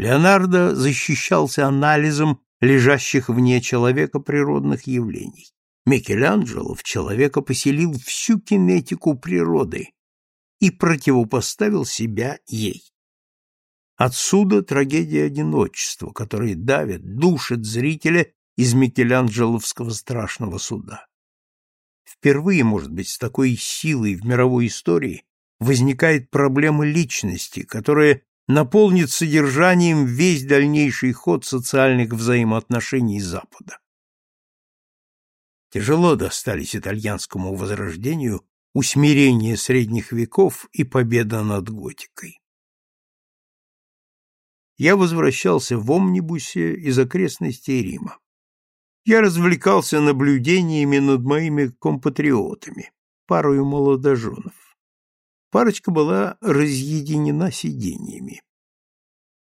Леонардо защищался анализом лежащих вне человека природных явлений. Микеланджело в человека поселил всю кинетику природы и противопоставил себя ей. Отсюда трагедия одиночества, которая давит, душит зрителя из Микеланджеловского страшного суда. Впервые, может быть, с такой силой в мировой истории возникает проблема личности, которая наполнит содержанием весь дальнейший ход социальных взаимоотношений Запада. Тяжело достались итальянскому возрождению усмирение средних веков и победа над готикой. Я возвращался в омнибусе из окрестностей Рима. Я развлекался наблюдениями над моими компатриотами, парою молодоженов. Парочка была разъединена сиденьями.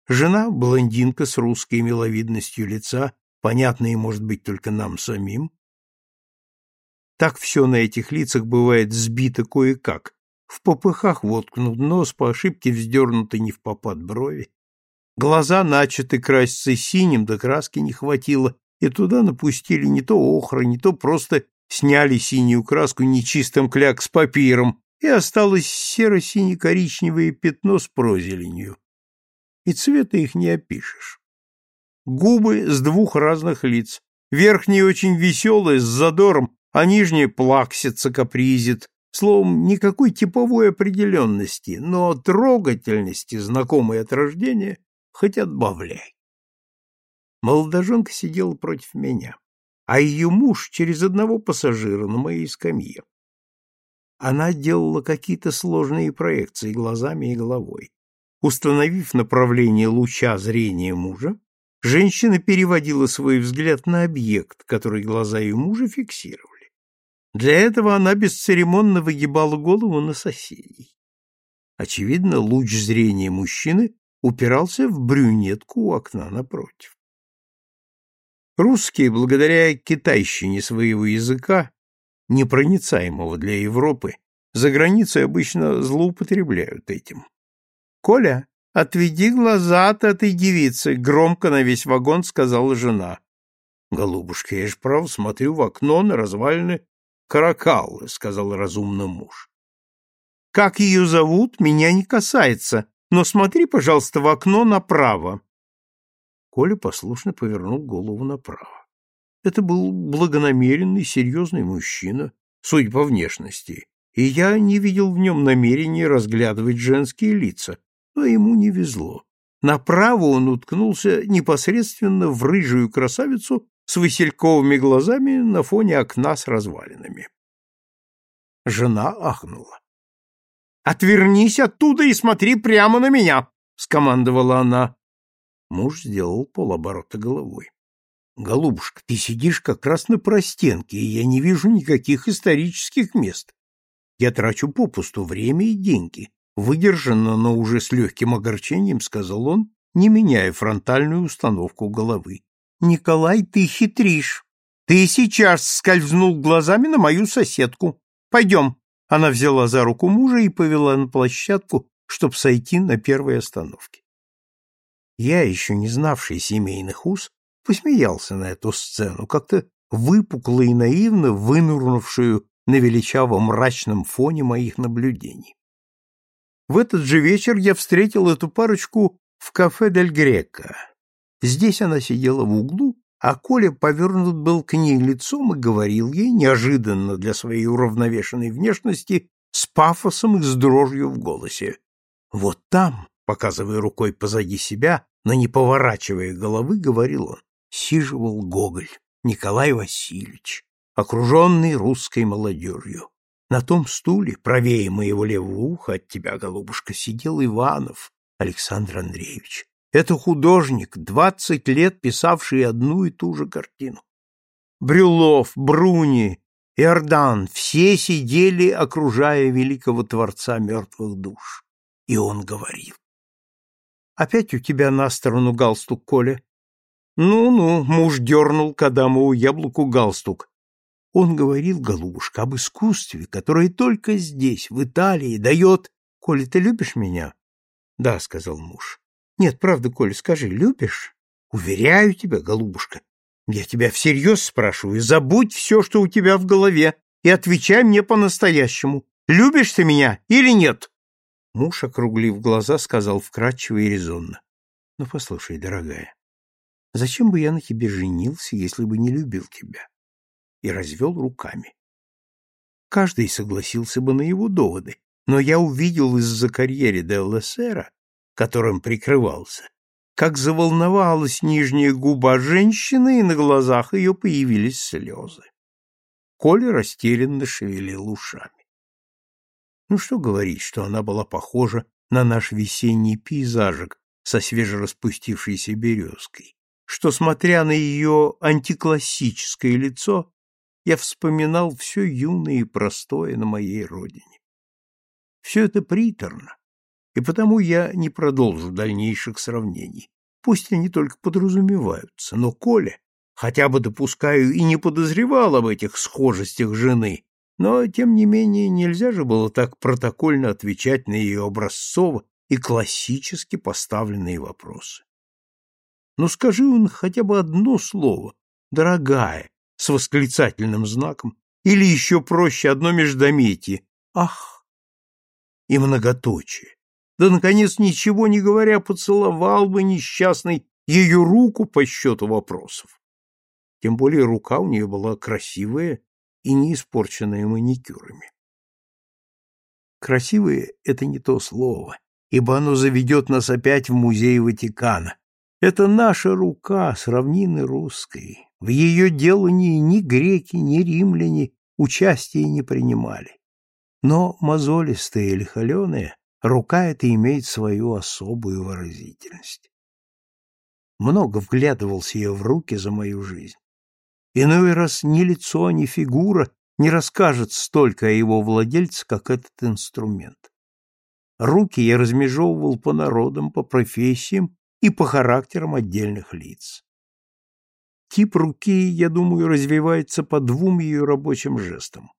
Жена, блондинка с русской миловидностью лица, понятной, может быть, только нам самим. Так все на этих лицах бывает сбито кое-как. В попыхах воткнут нос, по ошибке вздернуты не в попад брови. Глаза начаты краситься синим, да краски не хватило, и туда напустили не то охра, не то просто сняли синюю краску нечистым кляк с папиром, и осталось серо-сине-коричневое пятно с прозеленью. И цвета их не опишешь. Губы с двух разных лиц. Верхняя очень веселая, с задором, а нижняя плаксится, капризит. Словом, никакой типовой определенности, но трогательности, знакомой от рождения, хоть отбавляй. Молодоженка сидела против меня, а ее муж через одного пассажира на моей скамье. Она делала какие-то сложные проекции глазами и головой. Установив направление луча зрения мужа, женщина переводила свой взгляд на объект, который глаза ее мужа фиксировали. Для этого она бесцеремонно выгибала голову на соседей. Очевидно, луч зрения мужчины упирался в брюнетку у окна напротив. Русские, благодаря китайщине своего языка, непроницаемого для Европы, за границей обычно злоупотребляют этим. «Коля, отведи глаза от этой девицы», — громко на весь вагон сказала жена. «Голубушка, я ж право смотрю в окно на развалины каракаллы», — сказал разумно муж. «Как ее зовут, меня не касается, но смотри, пожалуйста, в окно направо», Коля послушно повернул голову направо. Это был благонамеренный, серьезный мужчина, судя по внешности, и я не видел в нем намерения разглядывать женские лица, но ему не везло. Направо он уткнулся непосредственно в рыжую красавицу с васильковыми глазами на фоне окна с развалинами. Жена ахнула. «Отвернись оттуда и смотри прямо на меня!» — скомандовала она. Муж сделал полоборота головой. Голубушка, ты сидишь как раз на простенке, и я не вижу никаких исторических мест. Я трачу попусту время и деньги. Выдержанно, но уже с легким огорчением, сказал он, не меняя фронтальную установку головы. Николай, ты хитришь. Ты сейчас скользнул глазами на мою соседку. Пойдем. Она взяла за руку мужа и повела на площадку, чтобы сойти на первой остановке. Я, еще не знавший семейных уз, посмеялся на эту сцену, как-то выпукло и наивно вынурнувшую на величавом мрачном фоне моих наблюдений. В этот же вечер я встретил эту парочку в кафе «Дель Грека». Здесь она сидела в углу, а Коля повернут был к ней лицом и говорил ей, неожиданно для своей уравновешенной внешности, с пафосом и с дрожью в голосе. «Вот там, Показывая рукой позади себя, но не поворачивая головы, говорил он, сиживал Гоголь, Николай Васильевич, окруженный русской молодежью. На том стуле, правее моего левого уха от тебя, голубушка, сидел Иванов Александр Андреевич. Это художник, двадцать лет писавший одну и ту же картину. Брюлов, Бруни, Иордан — все сидели, окружая великого Творца мертвых душ. И он говорил. Опять у тебя на сторону галстук, Коля? Ну-ну, муж дернул к Адамову яблоку галстук. Он говорил, голубушка, об искусстве, которое только здесь, в Италии, дает... Коля, ты любишь меня? Да, сказал муж. Нет, правда, Коля, скажи, любишь? Уверяю тебя, голубушка. Я тебя всерьез спрашиваю. Забудь все, что у тебя в голове, и отвечай мне по-настоящему. Любишь ты меня или нет? Муж, округлив глаза, сказал вкратчиво и резонно. — Ну, послушай, дорогая, зачем бы я на тебе женился, если бы не любил тебя? И развел руками. Каждый согласился бы на его доводы, но я увидел из-за карьеры де Лессера, которым прикрывался, как заволновалась нижняя губа женщины, и на глазах ее появились слезы. Коля растерянно шевелил ушами. Ну что говорить, что она была похожа на наш весенний пейзажик со свежераспустившейся березкой, что, смотря на ее антиклассическое лицо, я вспоминал все юное и простое на моей родине. Все это приторно, и потому я не продолжу дальнейших сравнений. Пусть они только подразумеваются, но Коля, хотя бы допускаю, и не подозревал об этих схожестях жены, но, тем не менее, нельзя же было так протокольно отвечать на ее образцово и классически поставленные вопросы. Ну скажи он хотя бы одно слово, дорогая, с восклицательным знаком, или еще проще одно междометие «Ах!» и многоточие. Да, наконец, ничего не говоря, поцеловал бы несчастный ее руку по счету вопросов. Тем более рука у нее была красивая и не испорченная маникюрами. Красивое — это не то слово, ибо оно заведет нас опять в музей Ватикана. Это наша рука с равнины русской, в ее делании ни греки, ни римляне участия не принимали. Но мозолистая или холеная, рука эта имеет свою особую выразительность. Много вглядывался я в руки за мою жизнь. Иной раз ни лицо, ни фигура не расскажет столько о его владельце, как этот инструмент. Руки я размежевывал по народам, по профессиям и по характерам отдельных лиц. Тип руки, я думаю, развивается по двум ее рабочим жестам.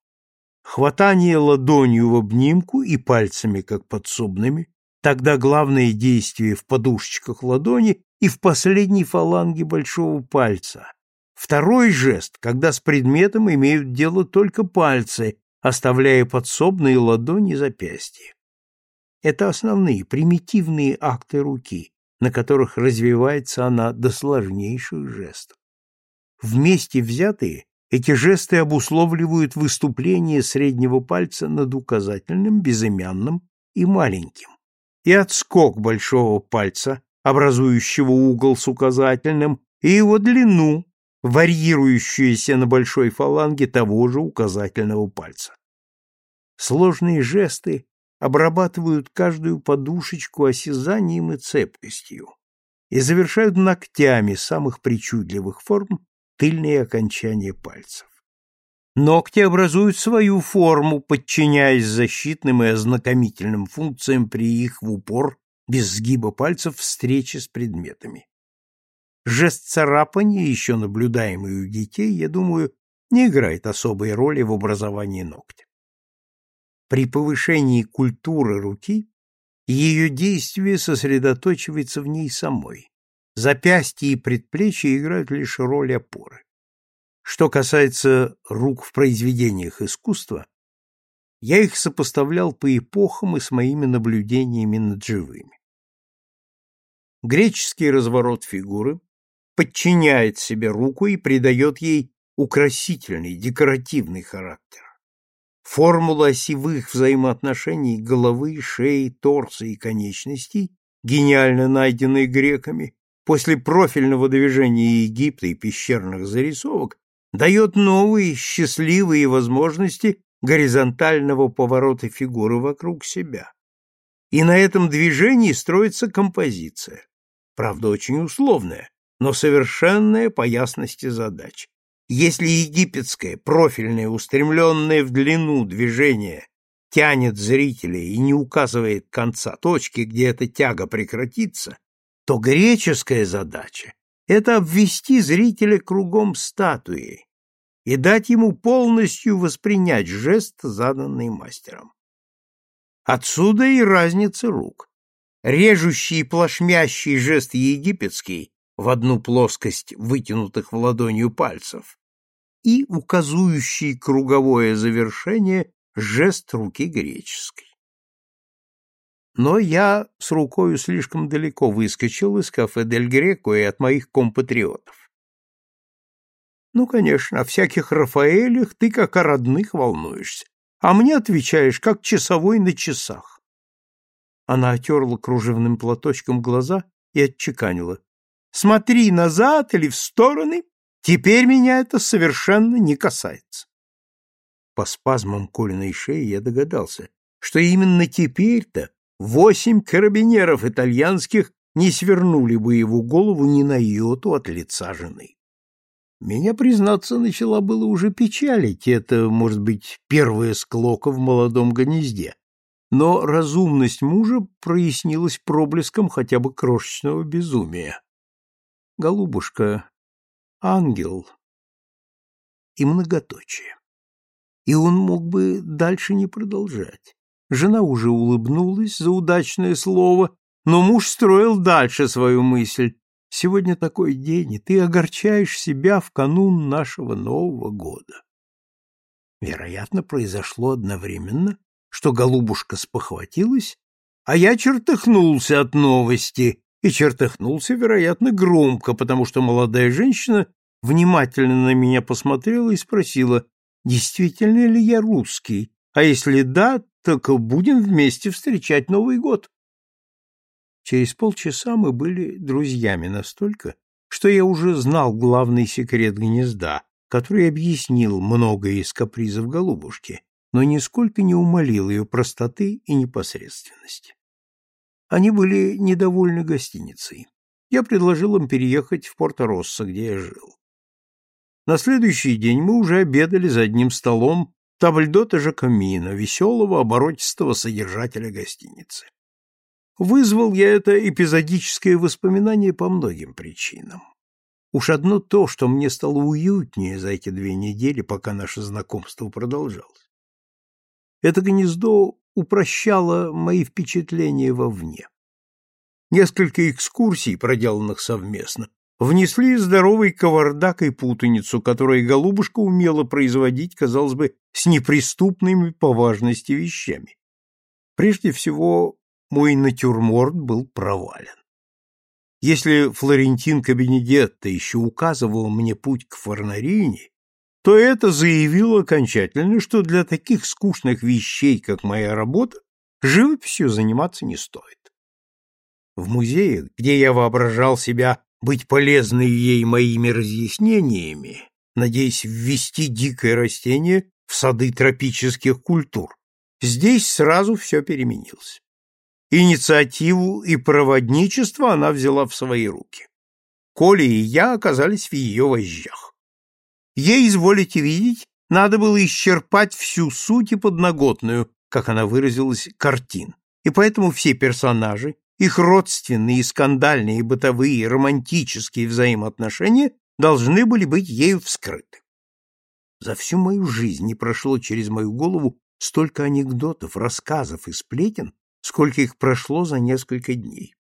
Хватание ладонью в обнимку и пальцами, как подсобными, тогда главное действие в подушечках ладони и в последней фаланге большого пальца. Второй жест, когда с предметом имеют дело только пальцы, оставляя подсобные ладони запястья. Это основные, примитивные акты руки, на которых развивается она до сложнейших жестов. Вместе взятые эти жесты обусловливают выступление среднего пальца над указательным, безымянным и маленьким, и отскок большого пальца, образующего угол с указательным, и его длину, варьирующуюся на большой фаланге того же указательного пальца. Сложные жесты обрабатывают каждую подушечку осязанием и цепкостью и завершают ногтями самых причудливых форм тыльные окончания пальцев. Ногти образуют свою форму, подчиняясь защитным и ознакомительным функциям при их в упор, без сгиба пальцев, встрече с предметами. Жест царапания, еще наблюдаемый у детей, я думаю, не играет особой роли в образовании ногтя. При повышении культуры руки ее действие сосредоточивается в ней самой. Запястья и предплечья играют лишь роль опоры. Что касается рук в произведениях искусства, я их сопоставлял по эпохам и с моими наблюдениями над живыми. Греческий разворот фигуры подчиняет себе руку и придает ей украсительный, декоративный характер. Формула осевых взаимоотношений головы, шеи, торса и конечностей, гениально найденной греками, после профильного движения Египта и пещерных зарисовок дает новые счастливые возможности горизонтального поворота фигуры вокруг себя. И на этом движении строится композиция, правда очень условная, но совершенная по ясности задач. Если египетское, профильное, устремленное в длину движение тянет зрителя и не указывает конца точки, где эта тяга прекратится, то греческая задача — это обвести зрителя кругом статуи и дать ему полностью воспринять жест, заданный мастером. Отсюда и разница рук. режущий и плашмящий жест египетский в одну плоскость вытянутых в ладонью пальцев и указующий круговое завершение жест руки греческой. Но я с рукою слишком далеко выскочил из кафе «Дель Греко» и от моих компатриотов. Ну, конечно, о всяких Рафаэлях ты как о родных волнуешься, а мне отвечаешь, как часовой на часах. Она отерла кружевным платочком глаза и отчеканила. Смотри назад или в стороны, теперь меня это совершенно не касается. По спазмам Колиной шеи я догадался, что именно теперь-то восемь карабинеров итальянских не свернули бы его голову ни на йоту от лица жены. Меня, признаться, начала было уже печалить, это, может быть, первая склока в молодом гнезде. Но разумность мужа прояснилась проблеском хотя бы крошечного безумия. Голубушка, ангел и многоточие. И он мог бы дальше не продолжать. Жена уже улыбнулась за удачное слово, но муж строил дальше свою мысль. Сегодня такой день, и ты огорчаешь себя в канун нашего Нового года. Вероятно, произошло одновременно, что голубушка спохватилась, а я чертыхнулся от новости, и чертыхнулся, вероятно, громко, потому что молодая женщина внимательно на меня посмотрела и спросила, действительно ли я русский, а если да, так будем вместе встречать Новый год. Через полчаса мы были друзьями настолько, что я уже знал главный секрет гнезда, который объяснил многое из капризов голубушки, но нисколько не умолил ее простоты и непосредственности. Они были недовольны гостиницей. Я предложил им переехать в Порто-Россо, где я жил. На следующий день мы уже обедали за одним столом Табльдота Жакомина, веселого, оборотистого содержателя гостиницы. Вызвал я это эпизодическое воспоминание по многим причинам. Уж одно то, что мне стало уютнее за эти две недели, пока наше знакомство продолжалось. Это гнездо упрощало мои впечатления вовне. Несколько экскурсий, проделанных совместно, внесли здоровый кавардак и путаницу, которую голубушка умела производить, казалось бы, с неприступными по важности вещами. Прежде всего, мой натюрморт был провален. Если Флорентинка Бенедетта еще указывал мне путь к Фарнарине, то это заявило окончательно, что для таких скучных вещей, как моя работа, живописью заниматься не стоит. В музее, где я воображал себя быть полезной ей моими разъяснениями, надеясь ввести дикое растение в сады тропических культур, здесь сразу все переменилось. Инициативу и проводничество она взяла в свои руки. Коля и я оказались в ее вожжах. Ей, изволите видеть, надо было исчерпать всю суть и подноготную, как она выразилась, картин. И поэтому все персонажи, их родственные, скандальные, бытовые, романтические взаимоотношения должны были быть ею вскрыты. За всю мою жизнь не прошло через мою голову столько анекдотов, рассказов и сплетен, сколько их прошло за несколько дней.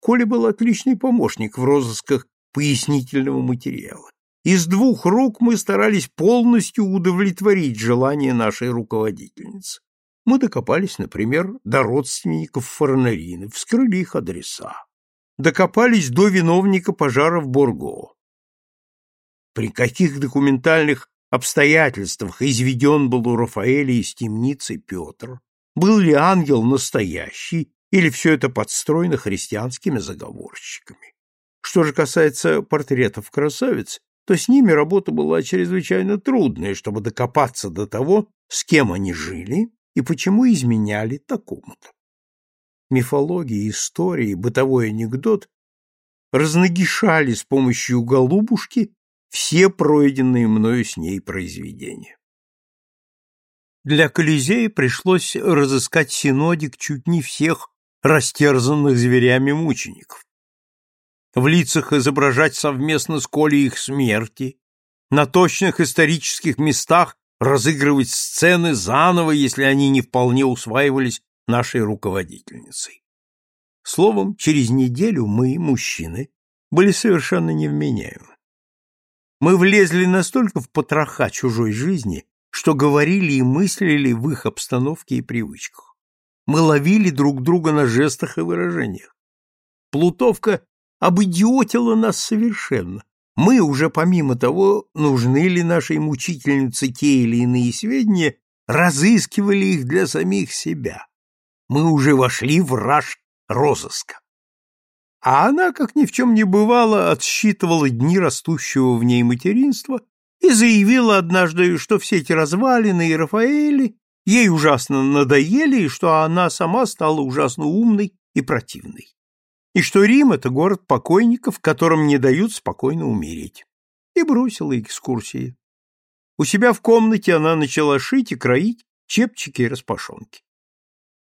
Коля был отличный помощник в розысках пояснительного материала. Из двух рук мы старались полностью удовлетворить желание нашей руководительницы. Мы докопались, например, до родственников Фарнарины, вскрыли их адреса. Докопались до виновника пожара в Борго. При каких документальных обстоятельствах изведен был у Рафаэля из темницы Петр, был ли ангел настоящий, или все это подстроено христианскими заговорщиками. Что же касается портретов красавиц, то с ними работа была чрезвычайно трудная, чтобы докопаться до того, с кем они жили и почему изменяли такому-то. Мифология, истории, бытовой анекдот разногишали с помощью голубушки все пройденные мною с ней произведения. Для Колизея пришлось разыскать синодик чуть не всех растерзанных зверями мучеников. В лицах изображать совместно с Колей их смерти, на точных исторических местах разыгрывать сцены заново, если они не вполне усваивались нашей руководительницей. Словом, через неделю мы, мужчины, были совершенно невменяемы. Мы влезли настолько в потроха чужой жизни, что говорили и мыслили в их обстановке и привычках. Мы ловили друг друга на жестах и выражениях. Плутовка обидиотила нас совершенно. Мы уже помимо того, нужны ли нашей мучительнице те или иные сведения, разыскивали их для самих себя. Мы уже вошли в раж розыска. А она, как ни в чем не бывало, отсчитывала дни растущего в ней материнства и заявила однажды, что все эти развалины и Рафаэли ей ужасно надоели, и что она сама стала ужасно умной и противной. И что Рим — это город покойников, которым не дают спокойно умереть. И бросила экскурсии. У себя в комнате она начала шить и кроить чепчики и распашонки.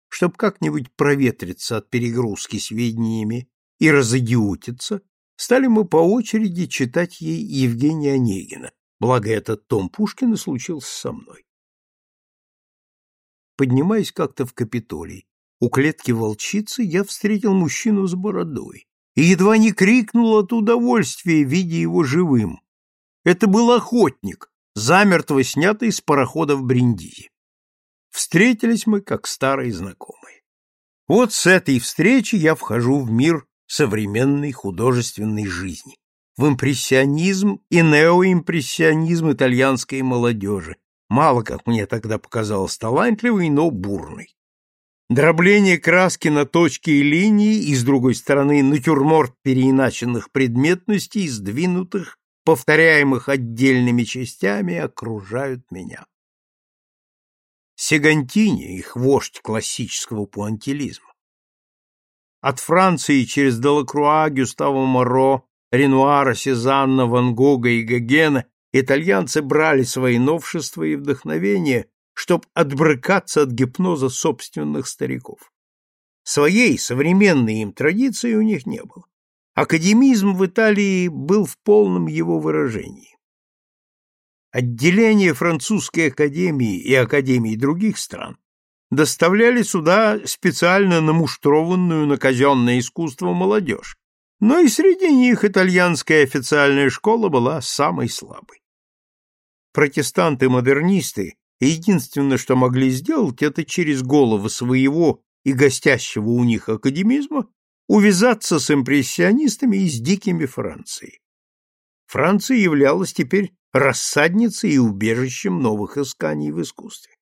Чтобы как-нибудь проветриться от перегрузки сведениями и разидиотиться, стали мы по очереди читать ей Евгения Онегина, благо этот том Пушкина случился со мной. Поднимаясь как-то в Капитолий, у клетки волчицы я встретил мужчину с бородой и едва не крикнул от удовольствия, видя его живым. Это был охотник, замертво снятый с парохода в Бриндизи. Встретились мы, как старые знакомые. Вот с этой встречи я вхожу в мир современной художественной жизни, в импрессионизм и неоимпрессионизм итальянской молодежи, мало, как мне тогда показалось, талантливый, но бурный. Дробление краски на точки и линии и, с другой стороны, натюрморт переиначенных предметностей, сдвинутых, повторяемых отдельными частями, окружают меня. Сегантини, их вождь классического пуантилизма. От Франции через Делакруа, Гюстава Моро, Ренуара, Сезанна, Ван Гога и Гогена итальянцы брали свои новшества и вдохновения чтобы отбрыкаться от гипноза собственных стариков. Своей современной им традиции у них не было. Академизм в Италии был в полном его выражении. Отделения французской академии и академий других стран доставляли сюда специально намуштрованную на казенное искусство молодежь, но и среди них итальянская официальная школа была самой слабой. Протестанты-модернисты единственное, что могли сделать, это через головы своего и гостящего у них академизма увязаться с импрессионистами и с дикими Францией. Франция являлась теперь рассадницей и убежищем новых исканий в искусстве.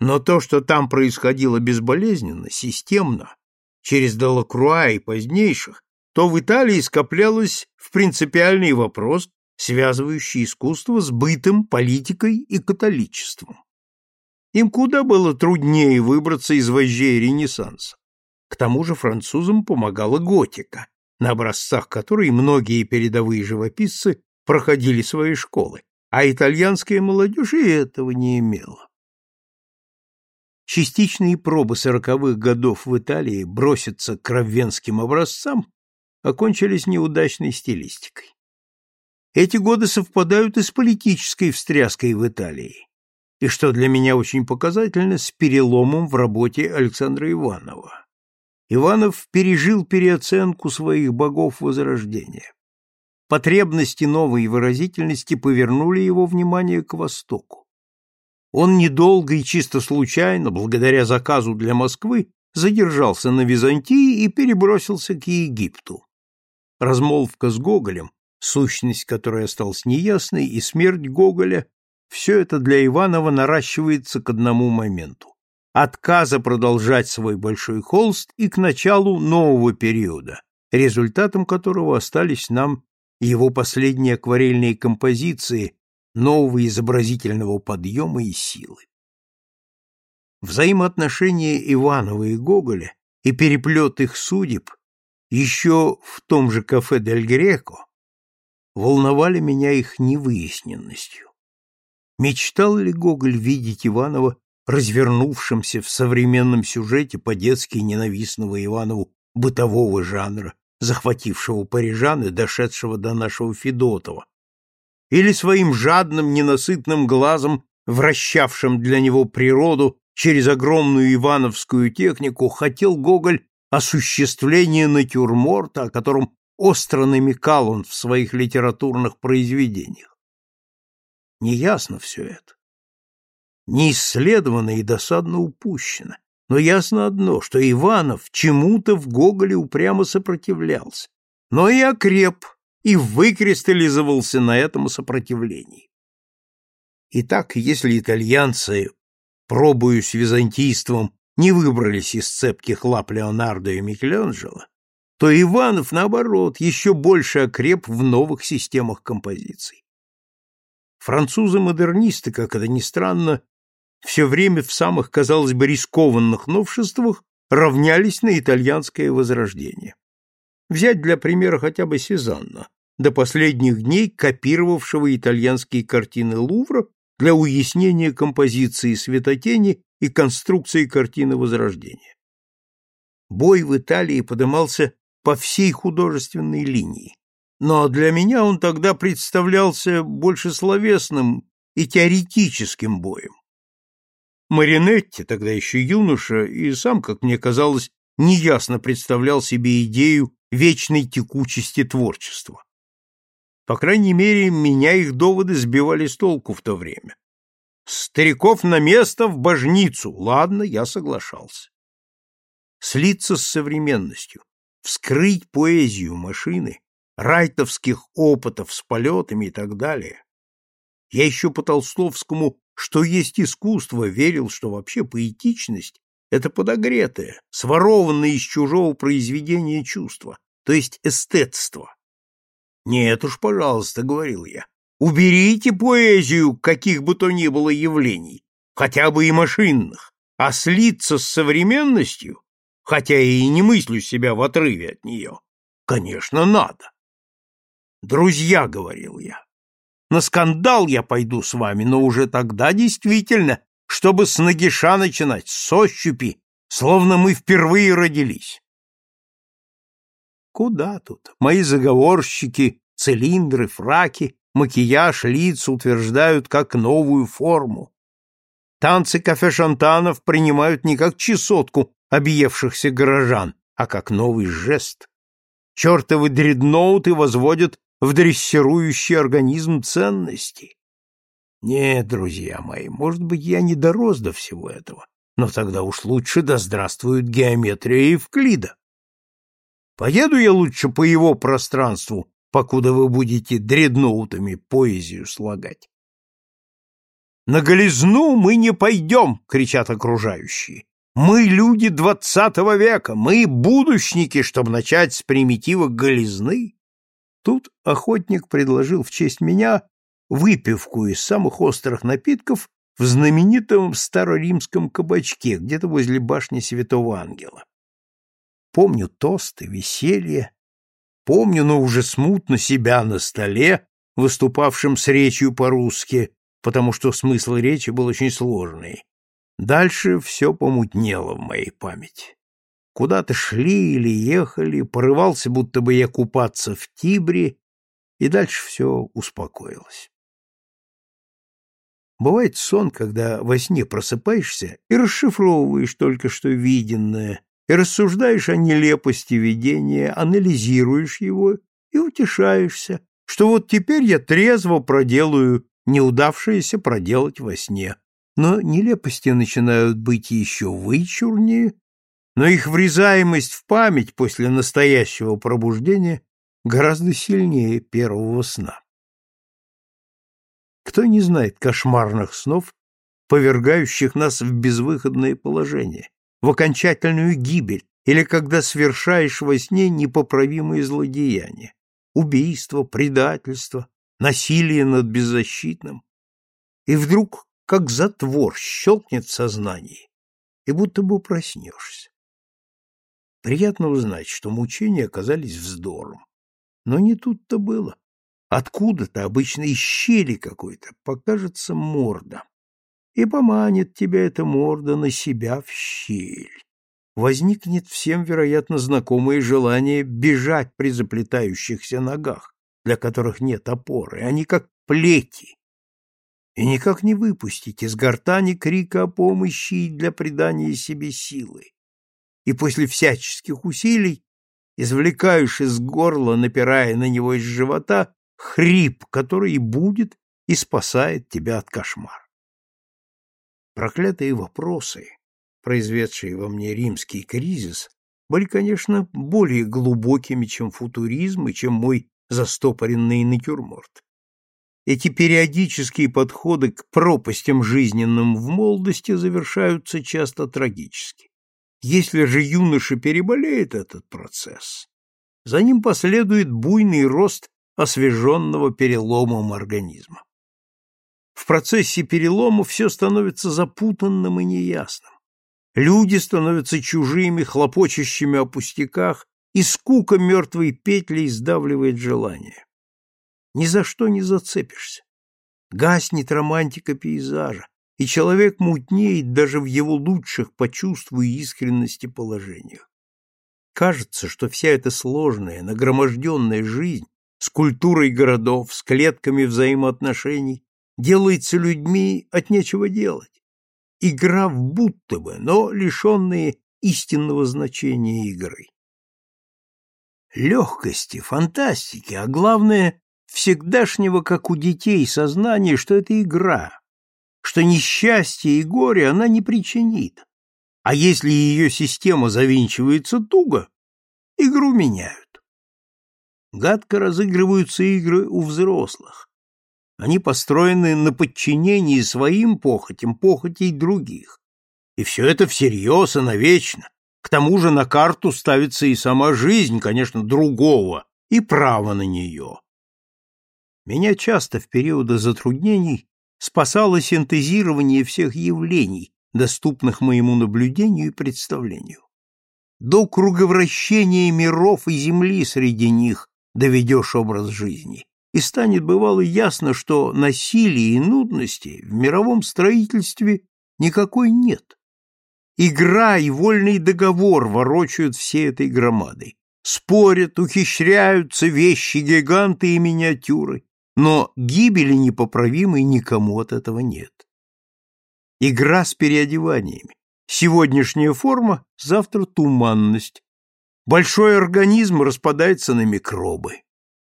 Но то, что там происходило безболезненно, системно, через Делакруа и позднейших, то в Италии скоплялось в принципиальный вопрос связывающий искусство с бытом, политикой и католичеством. Им куда было труднее выбраться из вожжей Ренессанса. К тому же французам помогала готика, на образцах которой многие передовые живописцы проходили свои школы, а итальянская молодежь и этого не имела. Частичные пробы сороковых годов в Италии броситься к раввенским образцам окончились неудачной стилистикой. Эти годы совпадают и с политической встряской в Италии, и, что для меня очень показательно, с переломом в работе Александра Иванова. Иванов пережил переоценку своих богов Возрождения. Потребности новой выразительности повернули его внимание к Востоку. Он недолго и чисто случайно, благодаря заказу для Москвы, задержался на Византии и перебросился к Египту. Размолвка с Гоголем сущность которой осталась неясной, и смерть Гоголя, все это для Иванова наращивается к одному моменту – отказа продолжать свой большой холст и к началу нового периода, результатом которого остались нам его последние акварельные композиции нового изобразительного подъема и силы. Взаимоотношения Иванова и Гоголя и переплет их судеб еще в том же кафе «Дель Греко» волновали меня их невыясненностью. Мечтал ли Гоголь видеть Иванова развернувшимся в современном сюжете по-детски ненавистного Иванову бытового жанра, захватившего парижан и дошедшего до нашего Федотова, или своим жадным, ненасытным глазом, вращавшим для него природу через огромную ивановскую технику, хотел Гоголь осуществление натюрморта, о котором остро намекал он в своих литературных произведениях. Неясно все это. Не исследовано и досадно упущено. Но ясно одно, что Иванов чему-то в Гоголе упрямо сопротивлялся, но и окреп, и выкристаллизовался на этом сопротивлении. Итак, если итальянцы, пробуясь византийством, не выбрались из цепких лап Леонардо и Микеланджело, то Иванов, наоборот, еще больше окреп в новых системах композиций. Французы-модернисты, как это ни странно, все время в самых, казалось бы, рискованных новшествах равнялись на итальянское возрождение. Взять для примера хотя бы Сезанна, до последних дней копировавшего итальянские картины Лувра для уяснения композиции светотени и конструкции картины Возрождения. Бой в Италии подымался по всей художественной линии, но для меня он тогда представлялся больше словесным и теоретическим боем. Маринетти, тогда еще юноша, и сам, как мне казалось, неясно представлял себе идею вечной текучести творчества. По крайней мере, меня их доводы сбивали с толку в то время. Стариков на место в божницу. Ладно, я соглашался. Слиться с современностью, вскрыть поэзию машины, райтовских опытов с полетами и так далее. Я еще по Толстовскому «Что есть искусство» верил, что вообще поэтичность — это подогретое, сворованное из чужого произведения чувство, то есть эстетство. «Нет уж, пожалуйста», — говорил я, — «уберите поэзию каких бы то ни было явлений, хотя бы и машинных, а слиться с современностью, хотя и не мыслю себя в отрыве от нее, конечно, надо». «Друзья», — говорил я, — «на скандал я пойду с вами, но уже тогда действительно, чтобы с нагиша начинать, с ощупи, словно мы впервые родились». Куда тут? Мои заговорщики, цилиндры, фраки, макияж лиц утверждают как новую форму. Танцы кафе-шантанов принимают не как чесотку объевшихся горожан, а как новый жест. Чертовы дредноуты возводят в дрессирующий организм ценности. Нет, друзья мои, может быть, я не дорос до всего этого, но тогда уж лучше да здравствует геометрия Евклида. Поеду я лучше по его пространству, покуда вы будете дредноутами поэзию слагать. «На голизну мы не пойдем!» — кричат окружающие. «Мы люди двадцатого века, мы будущники, чтобы начать с примитива голизны!» Тут охотник предложил в честь меня выпивку из самых острых напитков в знаменитом староримском кабачке, где-то возле башни Святого Ангела. Помню тосты, веселье, помню, но уже смутно себя на столе, выступавшим с речью по-русски, потому что смысл речи был очень сложный. Дальше все помутнело в моей памяти. Куда-то шли или ехали, порывался, будто бы я купаться в Тибре, и дальше все успокоилось. Бывает сон, когда во сне просыпаешься и расшифровываешь только что виденное, и рассуждаешь о нелепости видения, анализируешь его и утешаешься, что вот теперь я трезво проделаю неудавшееся проделать во сне. Но нелепости начинают быть еще вычурнее, но их врезаемость в память после настоящего пробуждения гораздо сильнее первого сна. Кто не знает кошмарных снов, повергающих нас в безвыходное положение, в окончательную гибель или когда совершаешь во сне непоправимые злодеяния, убийство, предательство, насилие над беззащитным. И вдруг, как затвор, щелкнет в и будто бы проснешься. Приятно узнать, что мучения оказались вздором. Но не тут-то было. Откуда-то, обычно из щели какой-то, покажется морда и поманит тебя эта морда на себя в щель. Возникнет всем, вероятно, знакомое желание бежать при заплетающихся ногах, для которых нет опоры, они как плети, и никак не выпустить из гортани крика о помощи для придания себе силы. и после всяческих усилий извлекаешь из горла, напирая на него из живота, хрип, который и будет и спасает тебя от кошмара. Проклятые вопросы, произведшие во мне римский кризис, были, конечно, более глубокими, чем футуризм и чем мой застопоренный натюрморт. Эти периодические подходы к пропастям жизненным в молодости завершаются часто трагически. Если же юноша переболеет этот процесс, за ним последует буйный рост освеженного переломом организма. В процессе перелома все становится запутанным и неясным. Люди становятся чужими, хлопочущими о пустяках, и скука мертвой петлей сдавливает желание. Ни за что не зацепишься. Гаснет романтика пейзажа, и человек мутнеет даже в его лучших по чувству и искренности положениях. Кажется, что вся эта сложная, нагроможденная жизнь с культурой городов, с клетками взаимоотношений делается людьми от нечего делать. Игра в будто бы, но лишенные истинного значения игры. Легкости, фантастики, а главное, всегдашнего, как у детей, сознания, что это игра, что несчастье и горе она не причинит. А если ее система завинчивается туго, игру меняют. Гадко разыгрываются игры у взрослых. Они построены на подчинении своим похотям, похотей других. И все это всерьез и навечно. К тому же на карту ставится и сама жизнь, конечно, другого, и право на нее. Меня часто в периоды затруднений спасало синтезирование всех явлений, доступных моему наблюдению и представлению. До круговращения миров и земли среди них доведешь образ жизни, и станет бывало ясно, что насилия и нудности в мировом строительстве никакой нет. Игра и вольный договор ворочают все этой громадой. Спорят, ухищряются вещи-гиганты и миниатюры, но гибели непоправимой никому от этого нет. Игра с переодеваниями. Сегодняшняя форма, завтра туманность. Большой организм распадается на микробы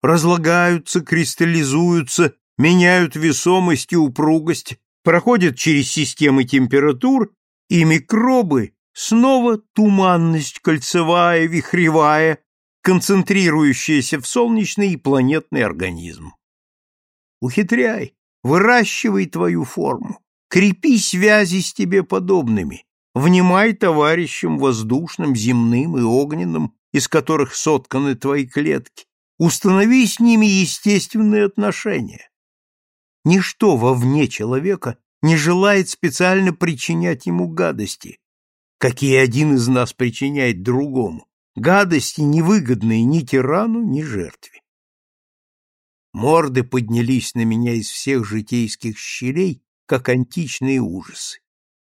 разлагаются, кристаллизуются, меняют весомость и упругость, проходят через системы температур, и микробы снова туманность кольцевая, вихревая, концентрирующаяся в солнечный и планетный организм. Ухитряй, выращивай твою форму, крепи связи с тебе подобными, внимай товарищам воздушным, земным и огненным, из которых сотканы твои клетки, Установи с ними естественные отношения. Ничто вовне человека не желает специально причинять ему гадости, какие один из нас причиняет другому, гадости, невыгодные ни тирану, ни жертве. Морды поднялись на меня из всех житейских щелей, как античные ужасы.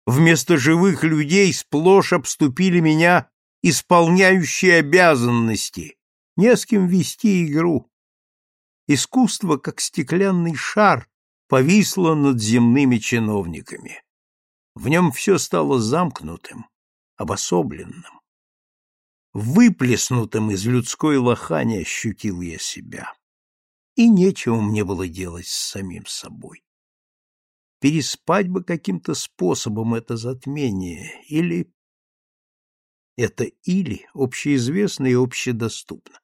Вместо живых людей сплошь обступили меня исполняющие обязанности, не с кем вести игру. Искусство, как стеклянный шар, повисло над земными чиновниками. В нем все стало замкнутым, обособленным. Выплеснутым из людской лохани ощутил я себя. И нечего мне было делать с самим собой. Переспать бы каким-то способом это затмение, или... Это или общеизвестно и общедоступно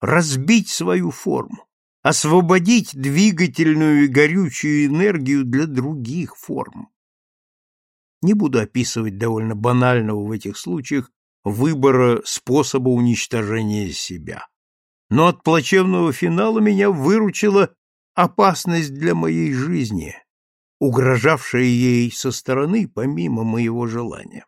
разбить свою форму, освободить двигательную и горючую энергию для других форм. Не буду описывать довольно банального в этих случаях выбора способа уничтожения себя. Но от плачевного финала меня выручила опасность для моей жизни, угрожавшая ей со стороны помимо моего желания.